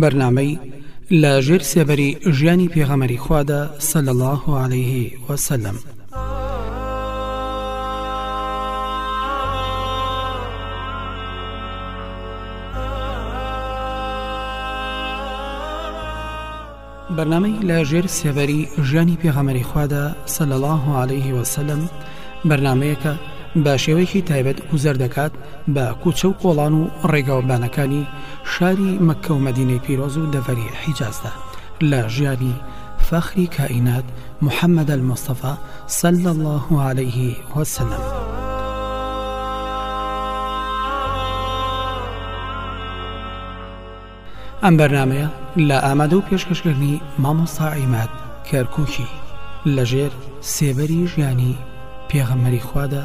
بەرنمەی لە ژێر سێبەری ژیانی پێغەمەری خوادا سەل الله عليه وسلم. بەرنمەی لە ژێر سێبەری ژیانی پێغەمەری خوادا سەل الله عليه وسلم بەرنمەیەکە بە شێوەیەکی تایبەت گوزەر دەکات بە کوچە و قۆڵان و ڕێگاوبانەکانی شاری مەکە و مدینەی پیرۆز و دەڤەری حیجازدا لە ژیانی فەخری کائینات محەممەد المستەفا سل الله عليه وسلم. ئەم بەرنمەیە لە ئامادە و پێشکەشکردنی مامۆستا عیمات کەرکووکی لەژێر سێبەری ژیانی پێغەمەری خوادا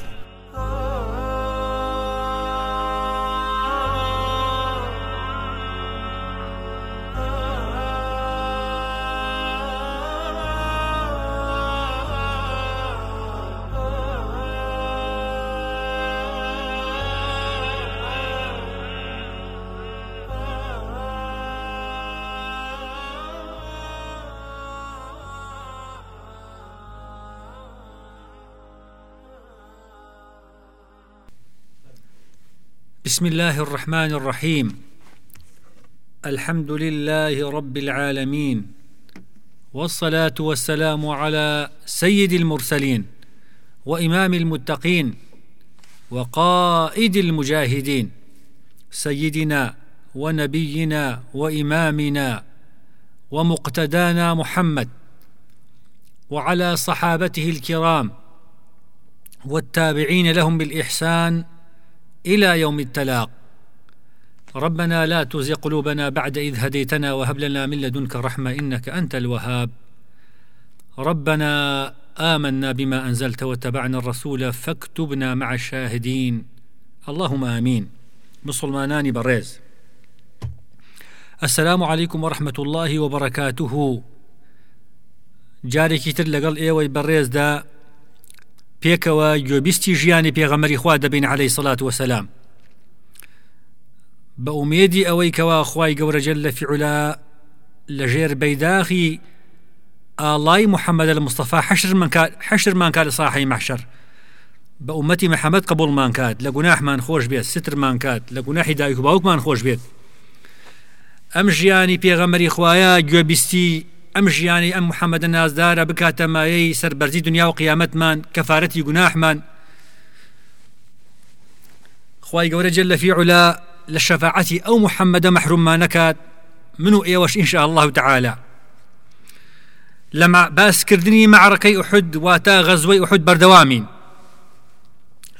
بسم الله الرحمن الرحيم. الحمد لله رب العالمين. والصلاة والسلام على سيد المرسلين وإمام المتقين وقائد المجاهدين سيدنا ونبينا وإمامنا ومقتدانا محمد وعلى صحابته الكرام والتابعين لهم بالإحسان إلى يوم التلاق. ربنا لا تزغ قلوبنا بعد إذ هديتنا وهب لنا من لدنك رحمة إنك أنت الوهاب. ربنا آمنا بما أنزلت واتبعنا الرسول فاكتبنا مع الشاهدين. اللهم آمين. مسلمانان بريز. السلام عليكم ورحمة الله وبركاته. جارێکی تر لەگەڵ ئێوەی بەڕێزدا پێکەوە گوێبیستی ژیانی پێغەمەری خوا دەبین عليه سڵات وسلام بە ئومێدی ئەوەی کەوا خی گەورەجل لە فیعلا لە ژێر بەیداخی ئاڵای محەممەد المستەفا حشرمان کات لە ساحی مەحشر بە ئومەتی محەممەد قبولمان کات لە گوناحمان خۆش بێت سترمان کات لە گوناحی دایک و باوکمان خۆش بێت. ئەم ژیانی پێغەمەری خوایە گوێبیستی ئەم ژیانی ئەم محەممەدە نازدارە مایەی سەربەرزی دنیا و قیامەتمان کەفاەتی گوناحمان خی گەورە جل لە فیعلا لە شەفاعەتی ئەو محەممەدە مەحروممان نەکات من و ئێوەش ئینشاء الله تعالى لما باسکردنی معڕەکەی ئوحد واتە غەزوەی ئوحد بەردەوامین.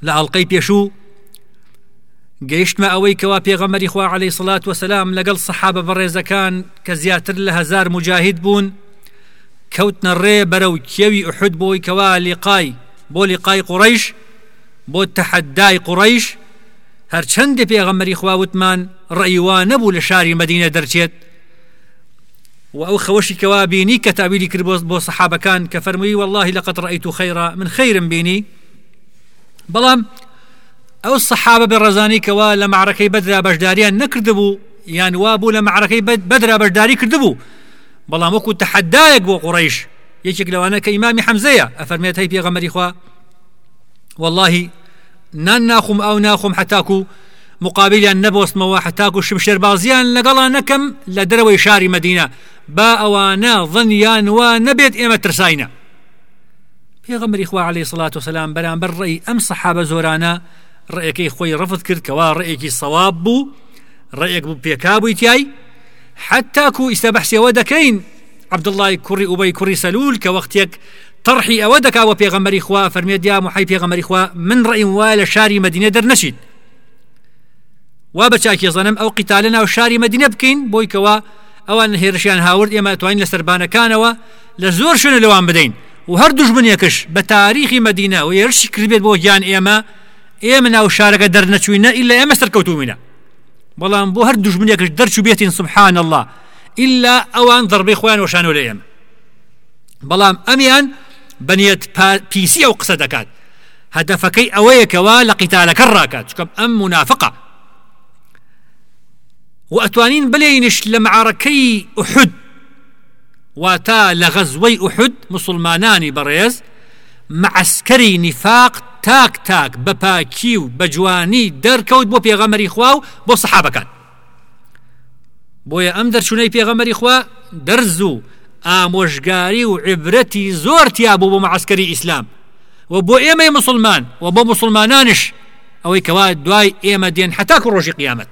لە ئەڵلقەی پێشوو گەیشتمە ئەوەی کەوا پێغەمەری خوا عليه سڵات وسلام لەگەڵ سەحابە بەڕێزەکان کە زیاتر لە هزار مجاهید بوون کەوتنە ڕێ بەرەو کێوی ئوحد بۆی کەوا لیقای بۆ لیقای قڕیش بۆ تەحەدای قڕیش هەرچەندێ پێغەمەری خواوتمان ڕێیوان نەبوو لە شاری مدینە دەرچێت و ئەو خەوەشی کەوا بینی کە تاویلی کرد بۆ سەحابەکان کە فەرمووی والله لقد رأيت خيرا من خير بینی بەڵام ئەو سەحابە بە ڕزانیکەوە لە معرەکەی بەدرا بەشداریان نەکردبوو یان وا بوو لە معرەکەی بەدرا بەشداری کردبوو بەڵام وەکو تەحەدایەک بۆ قڕیش یەکێک لەوانە کە ئیمامی حەمزەیە ئەفەرمێت هەی پێغەمەری خوا واللهی نان ناخم ئەو ناخم حتاکو مقابلیان نەبۆستمەوە حتاکو شمشێربازیان لەگەڵان نەکەم لە دەرەوەی شاری مدینە با ئەوانە ظنیان وا نەبێت ئێمە ترساینە پێغەمەری خوا عليه سڵات و سلام بەرامبەر ڕێی ئەم سەحابە زۆرانە ڕێەکەی خۆی ڕفت کرد کەوا ڕێیەکی سەواب بوو ڕێیەک بوو پێکابووی تای حتاکو ئیستا بەحسیەوە دەکەین عبدڵای کوڕی ئوبەی کوڕی سەلول کە وەختێک طرحی ئەوە دەکاوە پێغەمەری خوا فەرمێدیا محی پێغەمەری خوا من ڕێیم وایە لە شاری مدینە دەرنەچیت وا بە چاکێزانم ئەو قیتالە ناو شاری مدینە بکەین بۆی کەوا ئەوان هێرشیان هاورد ئێمە توانین لە سەربانەکانەوە لە زۆر شوێنە لەوان بدەین. و هەر دوژمنیەکەش بە تاریخی مدینە و هێرشی کردبێت بۆ گیان ئێمە ئێمە ناو شارەکە دەرنەچوینە ئیلا ئێمە سەرکەوتومینە بەڵام بۆ هەر دژمنیەکەش دەرچوو سبحان الله. إلا ئەوان دەڕبی خۆیان وەشانۆ لە ئێمە بەڵام ئەمیان بەنیەت پیسی ئەو قسە دەکات هەدەفەکەی ئەوەیەکەوە لە قیتالەکە ڕاکات چکەم ئەم منافقە ئەتوانین بلێنش لە معارەکەی ئوحد. واتا لە غەزوەی ئوحد مسلمانانی بەڕێز معسکەری نیفاق تاک تاک بە پاکی و بە جوانی دەرکەوت بۆ پێغەمەری خوا و بۆ سەحابەکان. ئەم دەرچوونەی پێغەمەری خوا دەرز و ئامۆژگاری و عبرەتی تیا بوو بۆ معسکەری ئیسلام. و مسلمان و مسلمانانش ئەوەی کەوا دوای ئێمە دێن حتاکو ڕۆژی قیامەت.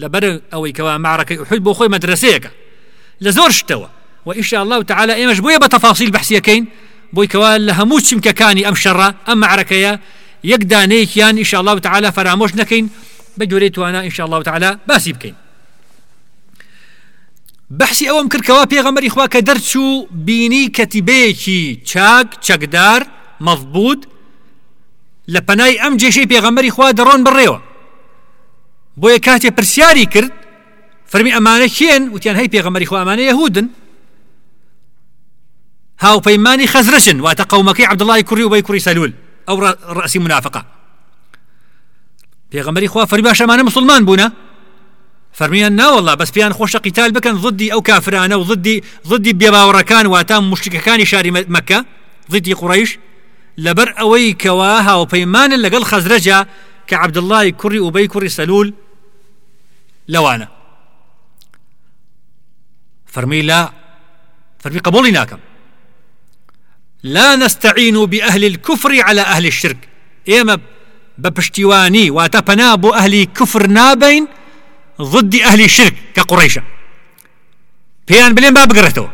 لەبەر ئەوەی کەوا معرەکەی حد بۆ خۆی مەدرسەیەەکە لە وإن شاء الله تعالى بۆیە بە تەفاصیل بەحسیەکەین. لە هەموو چمکەکانی ئەم شەڕە ئەم معرەکەیە یەک دانەیەکیان إن شاء الله تعالى فرامۆش نەکەین بە جۆرەی توانە إن شاء الله تعالى باسی بکەین بەحسی ئەوەم کردکەوە پێغەمەری خوا کە دەرچوو بینی کەتیبەیەکی چاک چەکدار مەضبوط لە پەنای ئەم جێشەی پێغەمەری خوا دەڕۆن بڕێوە بۆیە کاتێ پرسیاری کرد فەرمی ئەمانە کێن وتیان هەی پێغەمەری خوا ئەمانە یەهودن هاوپەیمانی خەزرشن واتە قەومەکەی عبدڵای کوڕی و بەی کوڕی سەلول ئەو ڕاسی منافقە پێغەمەری خوا فەرمی باشەمانە مسلمان بوونە فەرمیان ناوەڵا بەس پیان خۆشە قیتال بکەن ضدی ئەو کافرانە و ضدی ضدی بێباوەڕەکان واتە مشتەکانی شاری مەکە ضدی قڕیش لەبەر ئەوەی کەوا هاوپەیمانن لەگەڵ خەزرەجا کە عبدڵای کوڕی و بەی کوڕی سەلول لەوانە. فەرمی لا. فەرمی قبولی ناکەم. لا نستعين بأهل الكفر على أهل الشرك. إما بپشتیوانی واتە پەنا بۆ ئەهلی کوفر نابین ضدی ئەهلی شرک کە قڕیشە پێیان بلێن با بگرێتەوە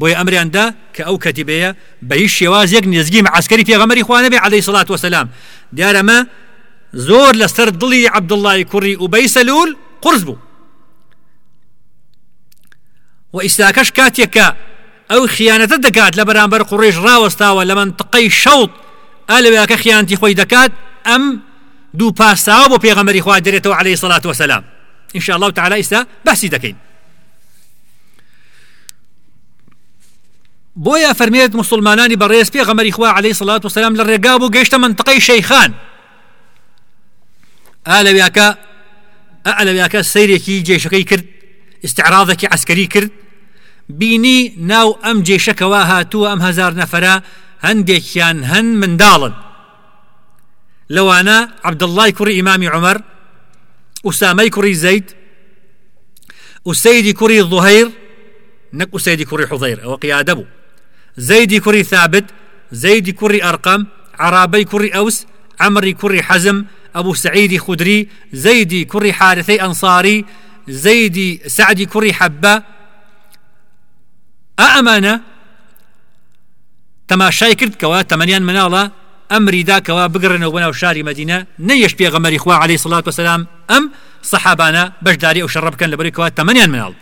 بۆیە ئەمریاندا کە ئەو کەتیبەیە بە هیچ شێوازێک نزگی عسکەری پێغەمەری خوانەبێ عليه سڵات وسلام دیارەمە زۆر لەسەر دڵی عبدڵی کوڕی و بەی سەلول قرس بوو و ئیساکەش کاتێکە ئەو خیانەتە دەکات لە بەرامبەر قڕێژ ڕاوەستاوە لە منتقەی شەوت ئالەوەکە خیانتی خۆی دەکات ئەم دوو پاساوە بۆ پێغەمەری خوا دەرێتەوە عليه سڵات وسلام إن شاء الله تعالى ئیستا باسی دەکەین بۆیە فەرمێت مسلمانانی بەڕێز پێغەمەری خوا عليه سڵات وسلام لە ڕێگا بوو گەیشتە منتقەی شەیخان ئالەویاکە ئەلەویاکە سیرێکی جێشەکەی کرد استعراضێکی عسکەری کرد بینی ناو ئەم جێشەکەەوە هاتووە ئەم هزار نەفرە هەندێکیان هەن منداڵن. لەوانە عبدڵای کوڕی ئیمامی عمر ئوسامەی کوڕی زەید وسەیدی کوڕی ظهیر نەک وسەیدی کوڕی حوضەیر ئەوە قیادە بوو. زەیدی کوڕی ثابت زەیدی کوڕی ئەرقەم عرابەی کوڕی ئەوس عمری کوڕی حەزم ئەبوو سعیدی خودری زەیدی کوڕی حارثەی ئەنصاری زەیدی سعدی کوڕی حەبە ئەمانە تەماشای کرد کەوا تەمەنیان مناڵە ئەمریدا کەوا بگرنەوە بناو شاری مدینە نەیەش پێغەمەری خوا عليه سڵات وسلام ئەم سەحابانە بەشداری ئەو شەڕ بکەن لەبەری کەوا تەمەنیان مناڵ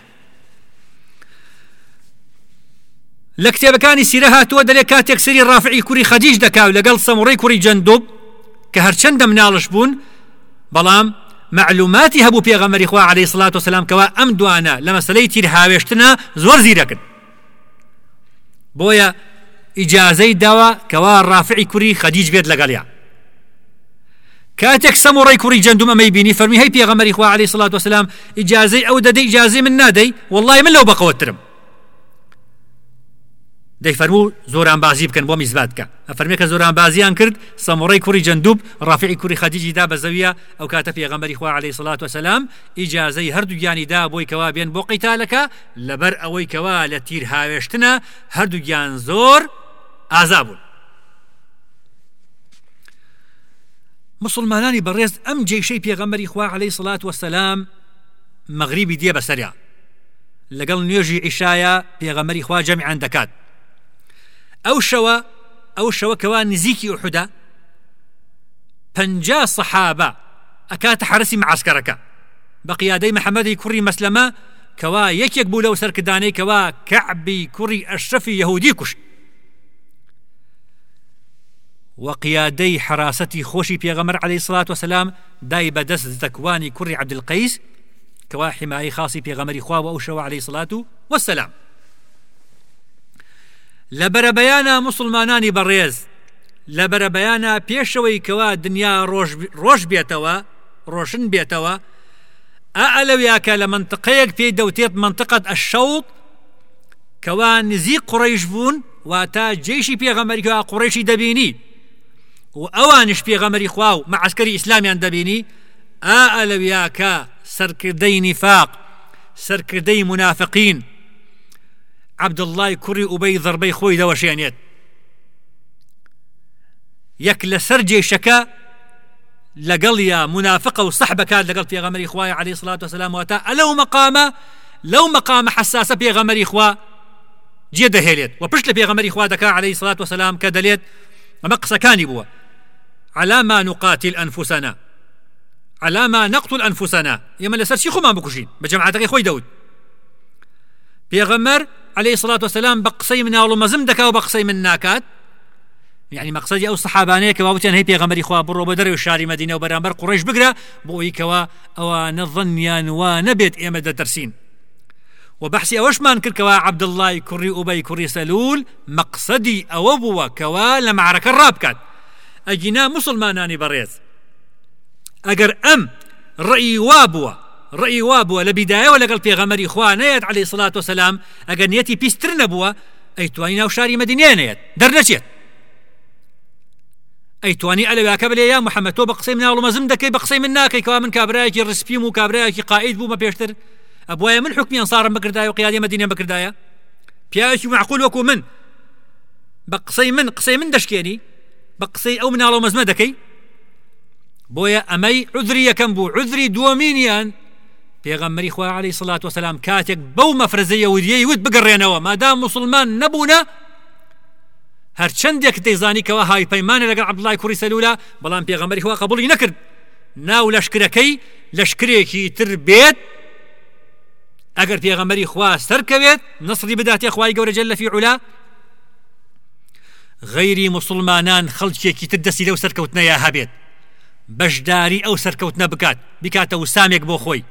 لە کتێبەکانی سیرە هاتووە دەلێ کاتێک سری ڕافعی کوری خەدیش دەکاو لەگەڵ سەموڕی کوری جندوب کە هەرچەندە مناڵش بوون بەڵام معلوماتی هەبوو پێغەمەری خوا عليه سڵات وسلام کەوا ئەم دوانە لە مەسلەی تیر هاوێشتنە زۆر زیرەکرد. داوە کەوا ڕافعی کوری خەدیج بێت لەگەڵیا. کاتێک سەم و ڕێی کوڕی جندوم ئەمەی بینی فەرمی هەی پێغەمەری خوا عليه سڵات وسلام ئیجاازەی ئەو دەدەی ئیجاازی من نادەی والله من لەو بەقەوەترم دەیفەرموو زۆران بازی بکەن بۆ میزباتکە. ئەفەرمێکە زۆران بازیان کرد سەمڕی کوڕی جندوب ڕافعی کوری خەدیجیدا بە زەویە ئەو کاتە پێغەمبەری خوا عليه سڵات وسلام ئیجاازەی هەردووگیانیدا بۆی کەوا بێن بۆ قیتالەکە لەبەر ئەوەی کەوا لە تیر هاوێشتنە هەردووگیان زۆر ئازا بوون. مسلمانانی بەڕێز ئەم جێشەی پێغەمبەری خوا عليه سڵات وسلام مەغریبی دێ بەسەریا. لەگەڵ نوێژی عیشایە پێغەمەری خوا جەمیان دەکات ئەو شەوە ئەو شەوەکەوا نزیکی ئوحدا پەنجا سەحابە ئەکاتە حرسی معسکەرەکە بە قیادەی محەممەدی کوڕی مەسلەمە کەوا یەکێک بوو لەو سەرکردانەی کەوا کەعبی کوڕی ئەشرفی یەهودی کوشت وقيادي حراستي خوشي بيغمر عليه الصلاة والسلام داي بدس زكواني كري عبد القيس كوا حماية خاصي بيغمر خواه وأوشوا عليه الصلاة والسلام. لە بەرەبەیانە مسلمانانی بەڕێز. لە بەرەبەیانە پێشەوەی کەوا دنیا ڕۆژ بێتەوە ڕۆشن بێتەوە ئەلەویاکە لە منطقەیەک پێی دەوتێت منطقت ئەشەوت کەوا نزیک قڕیش بوون واتە جێشی پێغەمەریکەوە قڕێشی دەبینی. و ئەوانش پێغەمەری خوا و مەعسکەری ئیسلامیان دەبینی ئا ئەلەویاکە سەرکردەی نیفاق سەرکردەی منافقین. عبدڵای کوڕی وبەی ضربەی خۆی دەوەشێنێت یەک لەسەر جێشەکە لەگەڵ یا منافقە و سەح بکات لەگەڵ پێغەمەری خوای عليه سلاات وسلام واتە ئەلەو مەقامە لەو مەقامە حساسە پێغەمەری خوا جێ دەهێلێت و پشت لە پێغەمەری خوا دەکا عليه سلاات وسلام کە دەلێت قسەکانی بووە على ما نقاتل أنفسنا. على ما نقتل أنفسنا. يما لسر شي خمان بكشين بجماعتك خوي داود. بيغمر عليه الصلاة والسلام بقصي من أول مزم دكا وبقصي من ناكات يعني مقصدي أو صحابانەیە کە باوتیان هەی پێغەمەری خوا بڕۆ بە دەرەوە شاری مدینە و بەرامبەر قڕێش بگرە بۆ ئەوەی ئەوە نەظنیان وا دەتەرسین وبحثي أوشمان كركوا عبد الله كري أبي كري سلول مقصدي أوبوا كوا لمعركة الرابكات أجينا مسلماناني بريز أجر أم رأي وابوا رأي وابوا لبداية ولا قال في غمر إخوانيت عليه الصلاة والسلام أجر نيتي بيسترنا بوا أي توانينا وشاري مدينيانيت درنشيت ئەی توانی ئەلەواکە بلێ یا محەممەد تۆ بە قسەی مناڵ مەزم دەکەی بە قسەی من ناکەی کەوا من کابراایکی ڕسپیم و کابراایکی قائید بوومە پێشتر ئەبواە من حکمیان سارم بکردای و قیادی مدینە بکردایە پیاوێکی معقول وەکو من؟ قسەی من قسەی من دەشکێنی بە قسەی ئەو مناڵە مەزمە دەکەی بۆیە ئەمەی عذری یەکەم بوو عذری دووەمینیان پێغەممەری خوا عليه سڵات وسلام کاتێک بەو مەفرزەیە وریەی وت بگەڕێنەوە. مادام مسلمان نەبوونە هەر چندێک دەیزانیکەوە های پەیمانە لەگەڵ عبدڵای کوڕی سەلولا بەڵام پێغەمەری خوا قبولی نەکرد. ناو لەشکرەکەی لەشکرێکی تر بێت. ئەگەر پێغەمەری خوا سەرکەوێت نسری بداتێ خوای گەورە جل لەفی علا غەیری مسلمانان خەڵکێکی تر دەستی لەو سەرکەوتنەیە هەبێت. بەشداری ئەو سەرکەوتنە بکات. بکاتە وسامێک بۆ خۆی.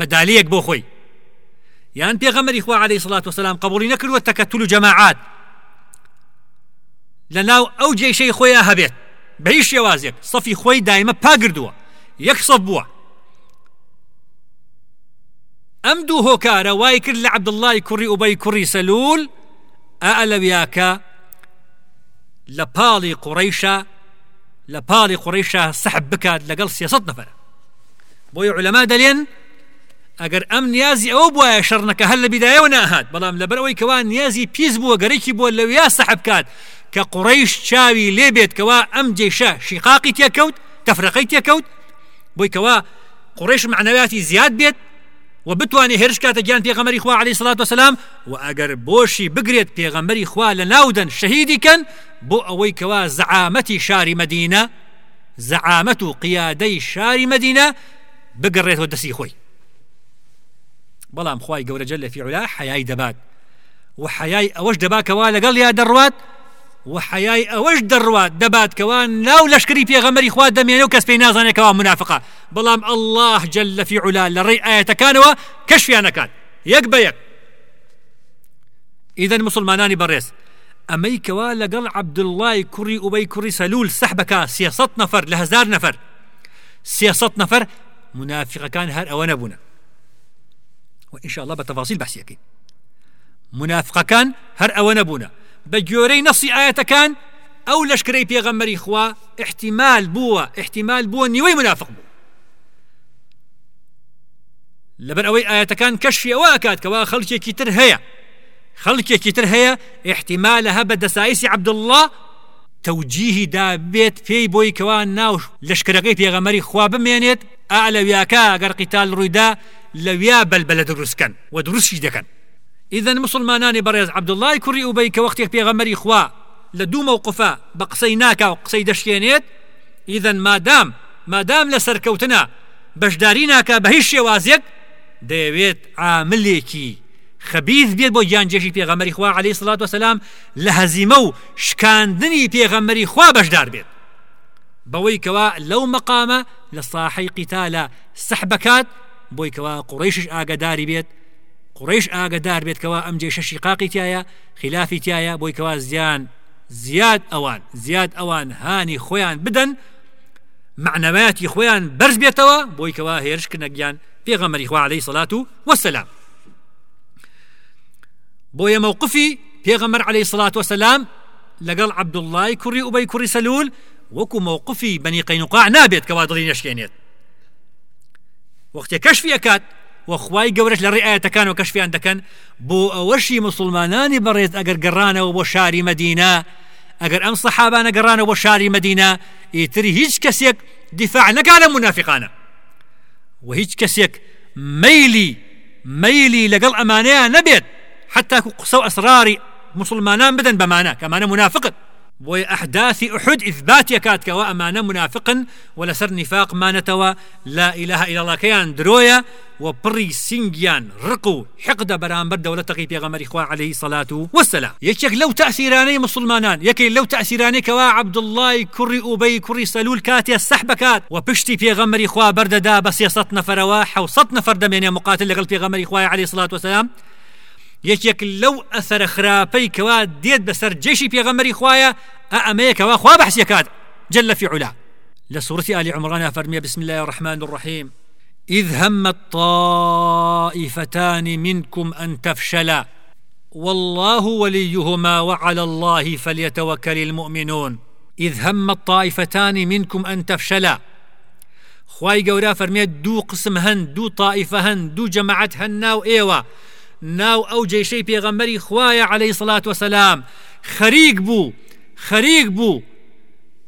مەدالیەک بۆ خۆی یان پێغەمەری خوا عليه سڵات وسلام قبولی نەکردوە تەکەتول و جەماعات لە ناو ئەو جێشەی خۆیان هەبێت بە هیچ شێوازێک سەفی خۆی دایمە پاگردووە یەک سەف بووە ئەم دوو هۆکارە وای کرد لە عبدڵای کوڕی ئوبەی کوڕی سەلول ئەلەویاکە لە پاڵی قوڕیشە لە پاڵی قوڕیشە سەحب بکات لەگەڵ سیاست نەفەر بۆی علەما دەلێن ئەگەر ئەم نیازی ئەوە بواە شەڕنەکە هەر لە بیدایەوە ناهات. بەڵام لەبەر ئەوەی کەوا نیازی پیس بووە گەرەی بۆ لەویا سەحب کات. کە قڕیش چاوی لێبێت کەوا ئەم جێشە شیقاقی تێکەوت تەفرەقەی تێکەوت. بۆی کەوا قڕێش معنەویاتی زیاد بێت و بتوانێت هێرش کاتە گیان پێغەمەری خوا عليه سلاات وسلام و ئەگەر بۆشی بگرێت پێغەمەری خوا لە ناودن شەهیدی کەن بۆ ئەوەی کەوا زعامەتی شاری مدینە زعامەت و قیادەی شاری مدینە بگەڕێتەوە دەسی خۆی. بەڵام خی گەورەجە لە فیعلا حیای دەبات و حیای ئەوەش دەباکەوا لەگەڵ یا دەڕوات و حیای ئەوەش دەڕوات دەبات کەوان ناو لەشکری پێغەمەری خوا دەمێنێ و کەس پێی نازانێتەوە منافقا بەڵام الله جل لە فیعلا لە ڕێی ئاەتەکانەوە کەشیانەکات یەک بە یەک ئیدەن مسلمانانی بەڕێز ئەمەی کەوا لەگەڵ عبدڵای کوڕی ئوبەی کوڕی سەلول سەحبەکە سیاست نەفەر لە هزار نەفەر سیاست نەفەر منافقەکان هەر ئەوە نەبوونە وإن شاء الله بتفاصيل بحثيكين منافقەکان هەر ئەوە نەبوونە بە گوێرەی نەسی ئاەتەکان ئەو لەشکرەی پێغەمەری خوا احتیمال بووە احتیمال بووە نیوەی منافق بوو لەبەر ئەوەی ئاەتەکان کەشی ئەوە ئەکاتکەوە خەڵکێکی تر هەیە خەڵکێکی تر هەیە احتیمالە هە بە دەسایسی عبدله تەوجیهی دا بێت پێی بۆی کەوا ناو لەشکرەکەی پێغەمەری خوا بمێنێت ئا لەویاکە ئەگەر قیتال ڕوویدا لەویا بەلبەلە دروستکەن و دروستی دەکەن ئیدەن مسلمانانی بەڕێز عبدڵای کوڕی وبەی کە وەختێک پێغەمەری خوا لە دوو مووقفە بە قسەی ناکا و قسەی دەشکێنێت ئیدەن مادام مادام لە سەرکەوتنە بەشداری ناکە بە هیچ شێوازێک دەیەوێت عاملێکی خەبیز خوا عليه سڵات وسلام لە هەزیمە و شکاندنی پێغەمەری خوا بەشدار بێت بەوەی کەوا لەو مەقامە لە ساحی سەحبەکات بۆی کەوا قڕیشش ئاگداری بێت قڕیش ئاگدار بێتکەوە ئەم جێ شەشی قاقی تایە خلافی تایە بۆی کەوا زیان زیاد ئەوان زیاد ئەوان هانی خۆیان بدەن معنەوەتی خۆیان بەرز بێتەوە بۆی کەوا هێرشکردنە گیان پێغەمەری خوا عليه سڵات و وەسەلام بۆیە مووقفی پێغەمەر عليه سڵات وسلام لەگەڵ عبدوڵای کوڕی وبەی کوڕی سەلول وەکو مووقفی بەنی قەینوقاع نابێت کەوا دڵی نشکێنێت وەختێ کەشفی ئەکات وەخوای گەورەش لە ڕێئەتەکان و کەشفیان دەکەن بۆ ئەوەشی مسلمانانی بەڕێز ئەگەر گەڕانەوە بۆ شاری مدینە ئەگەر ئەم سەحابانە گەڕانەوە بۆ شاری مدینە ئیتری هیچ کەسێک دیفاع نەکا لە منافقانە و هیچ کەسێک مەیلی مەیلی لەگەڵ ئەمانەیە نەبێت حتا قسە و ئەسراری مسلمانان بدەن بەمانە کەمانە منافقت. بۆی ئەحداثی ئوحد ئیثباتیە کاتکەوە ئەمانە منافقن و لەسەر نفاق مانەتەوە لا إله إلا الله. كيان درويا وبري سنجيان رقو حقد برامبر دولة تقي بيغمر إخوة عليه الصلاة والسلام. يكيك لو تأثيراني مسلمانان. يكي لو تأثيراني كوا عبد الله كري كري سلول كاتي السحبكات وبشتي بيغمر إخوة برد بس يسط نفر واحد وسط نفر دمين مقاتل لقل بيغمر إخوة عليه الصلاة والسلام. یەکێک لەو ئەسەرە خراپەی کەوا دێت بەسەر جێشی پێغەمەری خوایە ئەمەیەکەوە خوا بەحسیەکات جل في علا. لسورة آل عمران فرمي بسم الله الرحمن الرحيم إذ همت طائفتان منكم أن تفشلا والله وليهما وعلى الله فليتوكل المؤمنون. إذ همت طائفتان منكم أن تفشلا خواي قورا فرمي دو قسم دو طائفة هن دو جماعة هن ناو إيوه ناو ئەو جێشەی پێغەمبەری خوایە عليه سڵات وسلام. خەریک بوو خەریک بوو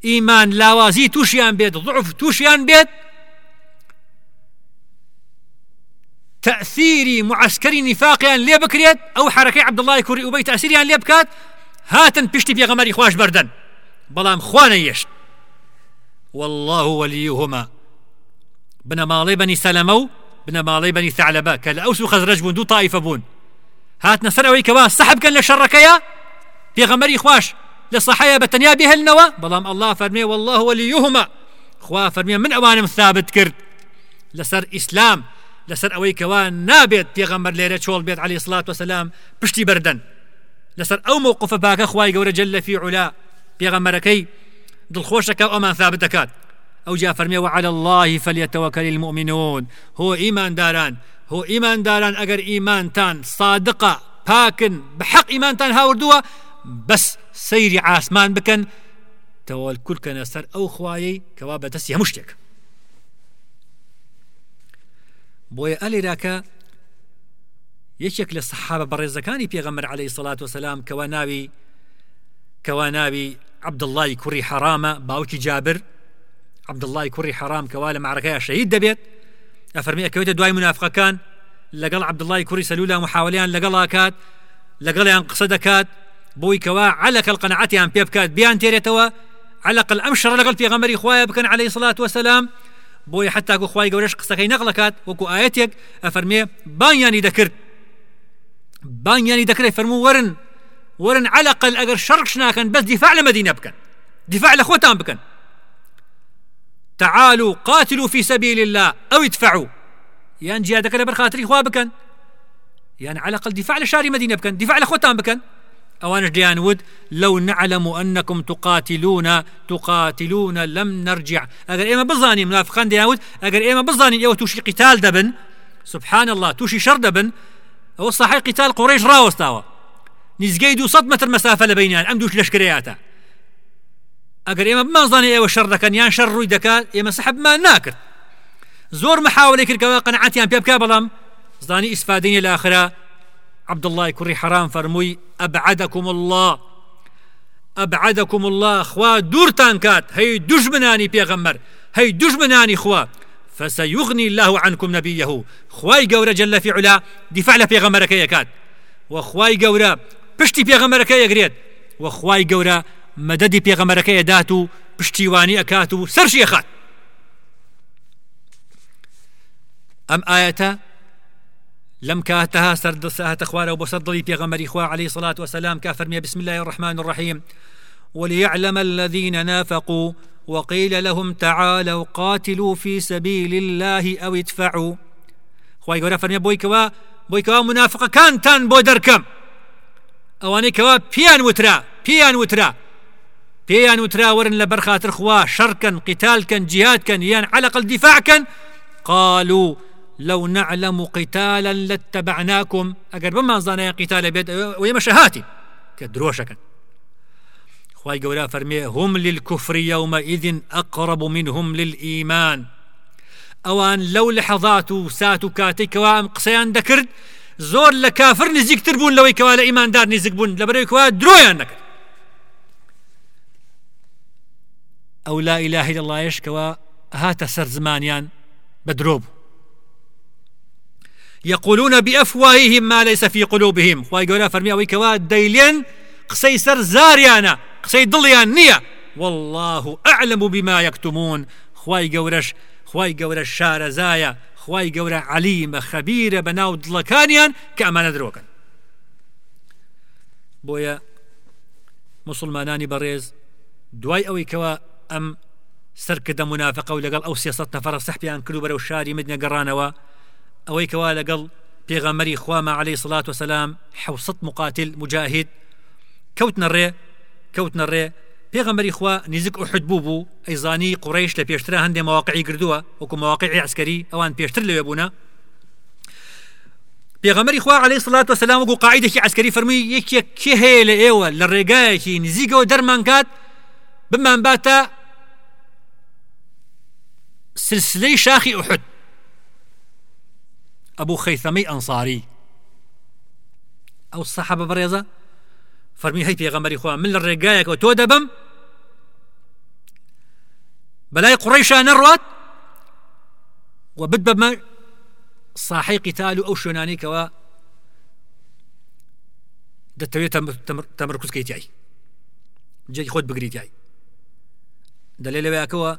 ئیمان لاوازی تووشیان بێت ضعف تووشیان بێت. تأثيري معسكري نفاقيان ليه بكريت أو حركة عبد الله كوري أبي تأثيريان ليه بكات هاتن بيشتي بيغمري خواش بردن. بلام خوانا يشت والله وليهما بنا مالي بني سلمو بنە ماڵی بەنی ثعلبە کە لە ئەوس و خەزرەج بوون دوو تایفە بوون هاتنە سەرەوەی کەوا سەحب کەن لە شەڕەکەیە پێغەمەری خوش لە سەحەیە بە تەنیا بهێلنەوە بەڵام الله فەرمێ والله وليهما. خوا فەرمێ من ئەوانم ثابت کرد لەسەر ئیسلام لەسەر ئەوەی کەوا نابێت پێغەمبەر لێرە چۆڵ بێت عليه الصلاة والسلام. پشتی بردن. لەسەر ئەو مووقفە باکە خوای گەورە جل في علا. پێغەمبەرەکەی دڵخۆشەکە ئەمان ثابت دەکات أو جاء فرمي وعلى الله فليتوكل المؤمنون. هو إيمان داران. هو إيمان داران أجر إيمان تان صادقة. باكن. بحق إيمان تان هاوردوها بس سيري عاسمان بكن. تول كل كان سر أو خوايي كوابة تسيه مشتك. بۆیە ئەلێراکە یەکێک لە سەحابە بەڕێزەکانی پێغەمەر عليه سڵات وسلام کەوا ناوی کەوا ناوی عبدڵی کوڕی حرامە باوکی جابر. عبد الله كوري حرام كوالم معركة شهيد دبيت. أفرمي أكويت دواي منافقة لقل عبد الله كوري سلولا محاوليان لقل كات لقل أن قصدكات بوي كوا علك القناعات عن بيبكات بيان تيريتوا علق الأمشر لقل في غمري خوايا بكن عليه الصلاة والسلام بوي حتى أكو خواي قولش قصكي نقلكات وكو آياتك أفرمي بان يعني ذكرت بان يعني ذكرت فرمو ورن. ورن على الأقل أجر شرقشنا كان بس دفاع لمدينة بكن. دفاع لأخوتان بكن. تعالوا قاتلوا في سبيل الله أو ادفعوا. يعني جهادك لبر خاطري خوا يعني على الأقل دفاع لشاري مدينة بكن. دفاع لخوتان بكن. أوانش ديان ود لو نعلم أنكم تقاتلون تقاتلون لم نرجع. أجر إيما بظاني منافقان ديان ود أجر إيما بظاني يو توشي قتال دبن. سبحان الله توشي شر دبن. أو صحيح قتال قريش راوستاوا. نزقيدو صد متر مسافة لبينيان. أم دوش لشكرياتا. ئەگەر ئێمە بمازانانی ئێوە شەر دەکەن یان شەر ڕووی دەکات ئێمە سەحبمان ناکرد. زۆر محاولەی کردکەوە قەنعاتیان پێ بکە بەڵام زانی ئیسفادینی لاخرا عبد الله كري حرام فرموي أبعدكم الله أبعدكم الله خوا دورتان كات هي دجمناني بيغمر هي دجمناني خوا فسيغني الله عنكم نبيه خواي قورة جل في علا دفاع له بيغمرك يكات وخواي قورة بشتي بيغمرك يقريد وخواي قورة مەدەدی پێغەمەرەکەی دات و پشتیوانی ئەکات و سەرشی خات ئەم لم كاتها سرد ساهة خوارا وبصدلي في غمر إخوة عليه الصلاة والسلام كافر بسم الله الرحمن الرحيم وليعلم الذين نافقوا وقيل لهم تعالوا قاتلوا في سبيل الله أو ادفعوا. خواهي قرأ فرمي بويكوا بويكوا منافق كان تان بودركم أواني كوا بيان وترا بيان وترا. پێیان وتراوەرن لە بەرخاتر خوا شەرکەن قیتالکەن جیهادکەن یان علەقل دیفاعکەن قالوا لو نعلم قتالا لاتبعناكم. اگر بما زانه قتال بيت ويما شهاتي كدروشكن خواي قولا فرمي هم للكفر يومئذ أقرب منهم للإيمان. ئەوان لەو لحظات سات و کاتێکەوە ئەم قسەیان دەکرد زۆر لە کافر نزیکتر بوون لەوەی کەوا لە ئیماندار نزیک بوون لە ئەو لا ئیلاهی لەڵایشکەوە هاتە سەر زمانیان بە درۆ بوو يقولون بأفواههم ما ليس في قلوبهم. خواهي قولا فرمي أوي كوا ديلين قسي سر زاريانا قسي دليان نية والله أعلم بما يكتمون. خواهي قورش خواهي قورش شارزايا خواهي قورا عليم خبير بناو دلكانيان كأمان دروكا بويا مسلمانانی بەڕێز دوای ئەوەی کەوا ئەم سەرکردە منافقە و لەگەڵ ئەو سێسە نەفرە سەحپیان کرد بەرەو شاری مدنە گەڕانەوە ئەوەی کەوا لەگەڵ پێغەمەری خواما عليه سلاات وسلام حوسط مقاتل مجاهد. کەوتنە ڕێ کەوتنە ڕێ پێغەمەری خوا نزیک ئوحد بوو بوو ئەیزانی قڕیش لە پێشترە هەندێک مواقعی کردووە وەکو مواقعی عسکەری ئەوان پێشتر لەوێ بوونە پێغەمەری خوا عليه سلاات وسلام وەکو قاعدێکی عسکەری فەرمووی یەکێک کێ هەیە لە ئێوە لە ڕێگایەکی نزیکەوە دەرمان کات بمان باتە سلسلەی شاخی ئوحد أبو خيثمي أنصاري. أو الصحابة بريزة. فرمي هي في خوا من الرقايك وتو دبم؟ بلاي قريشة نروت وبد ما صاحي قتال أو شناني كوا دەتەوێت تەمرکوز کەیتیایی جێی خۆت بگریتیایی دەلێ لەوەیەکەوە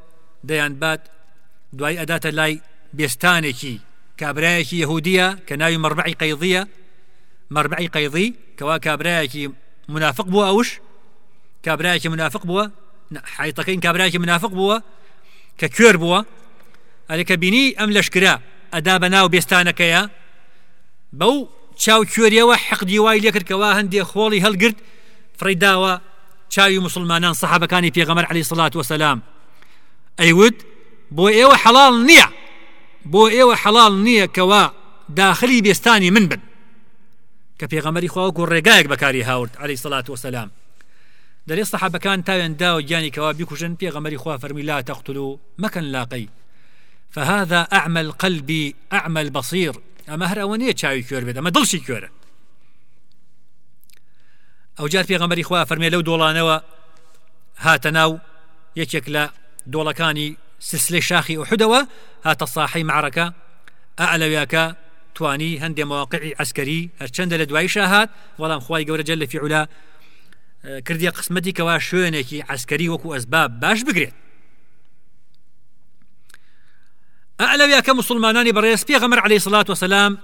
دەیان بات دوای ئەداتە لای بێستانێکی. کابراایەکی یهودیە کە ناوی مەربعی قەیضیە. مەربعی قەیضی کەوا کابراایەکی منافق بووە ئەوش؟ کابراایەکی منافق بووە؟ حیتەکەین کابراایەکی منافق بووە؟ کە کوێر بووە؟ ئەلێ کە بینی ئەم لەشکرا ئەدا بە ناو بێستانەکەیە. بەو چاو کوێریەوە حەقدی وای لێکردکەوە هەندێک خۆڵی هەلگرت فڕیداوە چاوی مسلمانان سەحابەکانی پێغەمەر علی سڵات وسلام ئەیود بۆ ئێوە حەڵال نییە. بۆ ئێوە حەڵال نییە کەوا داخلی بێستانی من بن. کە پێغەمەری خواوەکو ڕێگایەک بەکاری هاورد عليه سڵات وسلام دەرێ سەحابەکان تاوێن دا و گیانی کەوا بیکوژن پێغەمەری خوا فەرمی لا تەقتلوا مەکەن لاقەی فهذا أعمى قلبي أعمى البصير. أما هر أونية چاوي كور بيت أما دلشي كورة أو جار في غمري خوا فرمي لو دولانوا هاتناو يكيك لا دولكاني سلسلة شاخي أحدوا هات الصاحي معركة. أعلوياك تواني. هندي مواقع عسكري. هرچند لدواي شاهات. والام خواي قورة جل في علا. کردی قسمەتی کەوا شوێنێکی عسکەری وەکو ئەسباب باش بگرێت ئەلەویا کە مسلمانانی بەڕێز پێغەمەر عليه سڵات وسلام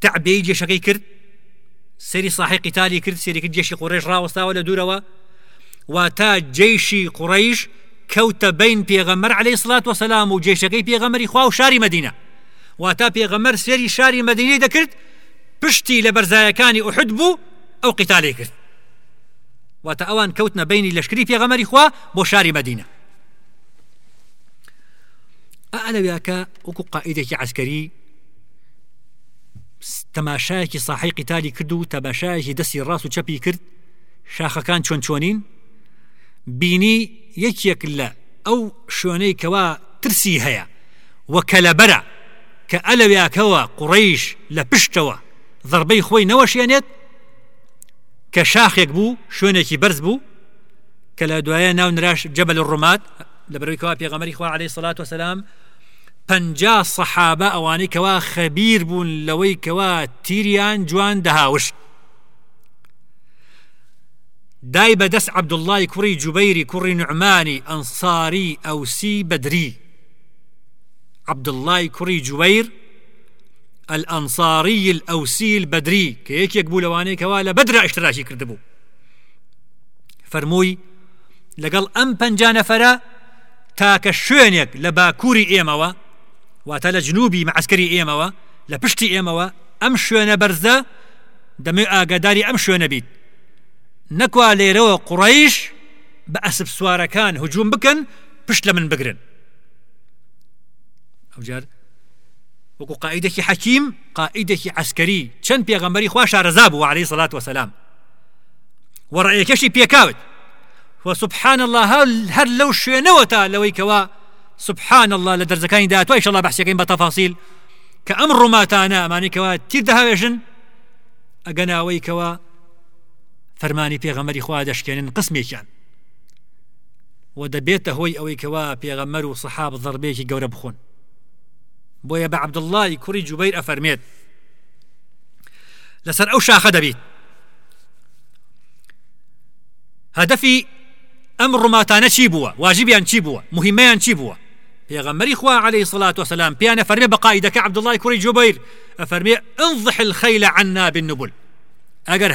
تعبێ جێشەکەی کرد سەری صاحی قیتالی کرد سێری کرد جێشی قڕێژ ڕاوەستاوە لە دوورەوە واتا جێشی قڕیش کەوتە بین پێغەمەر عليه سلات وسلام و جێشەکەی پێغەمەری خوا و شاری مدینە واتا پێغەمەر سێری شاری مدینەی دەکرد پشتی لە بەرزایەکانی ئوحد بوو ئەو قیتالێ کرد واتە ئەوان کەوتنە بینی لەشکری پێغەمەری خوا بۆ شاری مدینە ئەلەویاکە وەکو قائیدێکی عسکەری تەماشایەکی ساحی قیتالی کرد و تەماشایەکی دەستی ڕاست و چەپی کرد شاخەکان چۆن چۆنین بینی یەکێک لە ئەو شوێنەی کەوا ترسی هەیە. وەکە لە بەرە کە ئەلەویاکەوە قوڕیش لە پشتەوە. ضربەی خۆی نەوەشێنێت کە شاخێک بوو شوێنێکی بەرز بوو کە لە دوایە ناو نراش جەبل ڕوومات لە بەرویکەوە پێغەمەری خوا عليه سڵات وسلام پەنجا سەحابە ئەوانەی کەوا خەبیر بوون لەوەی کەوا تیریان جوان دەهاوشت. دای بەدەست عبدوڵای کوڕی جوبەیری کوڕی نوعمانی ئەنساری ئەوسی بەدری. عبدوڵای کوڕی جوبەیر الأنصاري الأوسي البدري كيك يقبول واني كوالا بدر اشتراشي كردبو فرموي لقل أم پنجان فرا تاکە شوێنێک لە باکووری ئێمەوە واتە لە جنوبی معسکری ئێمەوە لە پشتی ئێمەوە ئەم شوێنە بەرزە دەمێ ئاگاداری ئەم شوێنە بیت. نەکوا لێرەوە قڕیش بە ئەسب سوارەکان هجووم بکەن پشت من بگرن. ئەوجار وەکو قائیدێکی حەکیم قائیدێکی عسکەری چەند پێغەمبەری خوا شارەزا بوو عليه سڵات وسلام وەڕێکەشی پێکاوت. وسبحان الله هەر لەو شوێنەوە تا لەوەی کەوا سبحان الله لە دەرزەکانی دا توای شڵە بەحسەکەین بە تەفاسیل کە ئەم ڕووماتانە ئەمانێکەوە تیر دەهاوێژن ئەگەناوەی کەوا فەرمانی پێغەمەری خوا دەشکێنن قسمێکیان. و دەبێتە هۆی ئەوەی کەوا پێغەمەر و سەحاب ضربێکی گەورە بخۆن. بۆیە بە عبدڵی کوڕی جوبیر ئەفەرمێت. لەسەر ئەو شاخە دەبیت. هەدەفی ئەم ڕووماتانە چی بووە؟ واجبیان چی بووە؟ مهمەیان چی بووە؟ پێغەمەری خوا عليه الصلاة والسلام بيانا فرمي بقائدك عبد الله كوري جبير فرمي انضح الخيل عنا بالنبل. اگر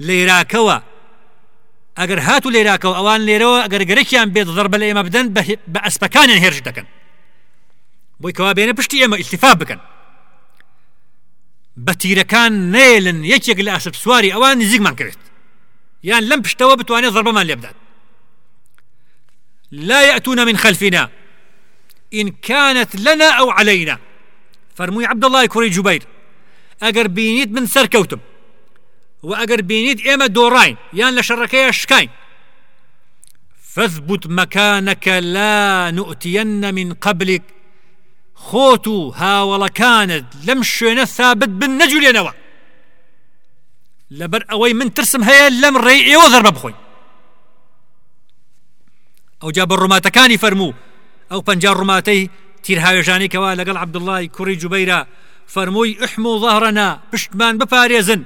لێراکەوە. ئەگەر هاتو لێراکەوە ئەوان لێرەوە ئەگەر گەرەکیان بێت ضربە لە ئێمە بدەن بە ئەسپەکانیان هێرش دەکەن. بۆی کەوا بێنە پشتی ئێمە ئیلتفا بکەن. بە تیرەکان نێلن یەکێک لە ئاسب سواری ئەوان نزیکمان کرێت. یان لەم لا يأتون من خلفنا. إن كانت لنا أو علينا. فرموي عبد الله كوري جبير أجر بينيت من سر كوتب و ئەگەر بینیت ئێمە دۆڕین یان لە شەڕەکەیە شکین مكانك لا نؤتين من قبلك. خۆت و هاوڵەکانت لەم شوێنە ثابت بن نەجوولێنەوە لەبەر ئەوەی من ترسم هەیە لەم ڕێ ئێوە ذەربە بخۆین ئەو جا بە ڕووماتەکانی فەرموو ئەو پەنج ڕووماتەی تیرهاوێژانێکەوە لەگەڵ عبدڵای کوڕی جوبەیرە فەرمووی ئحم و ظهرنا پشتمان بپارێزن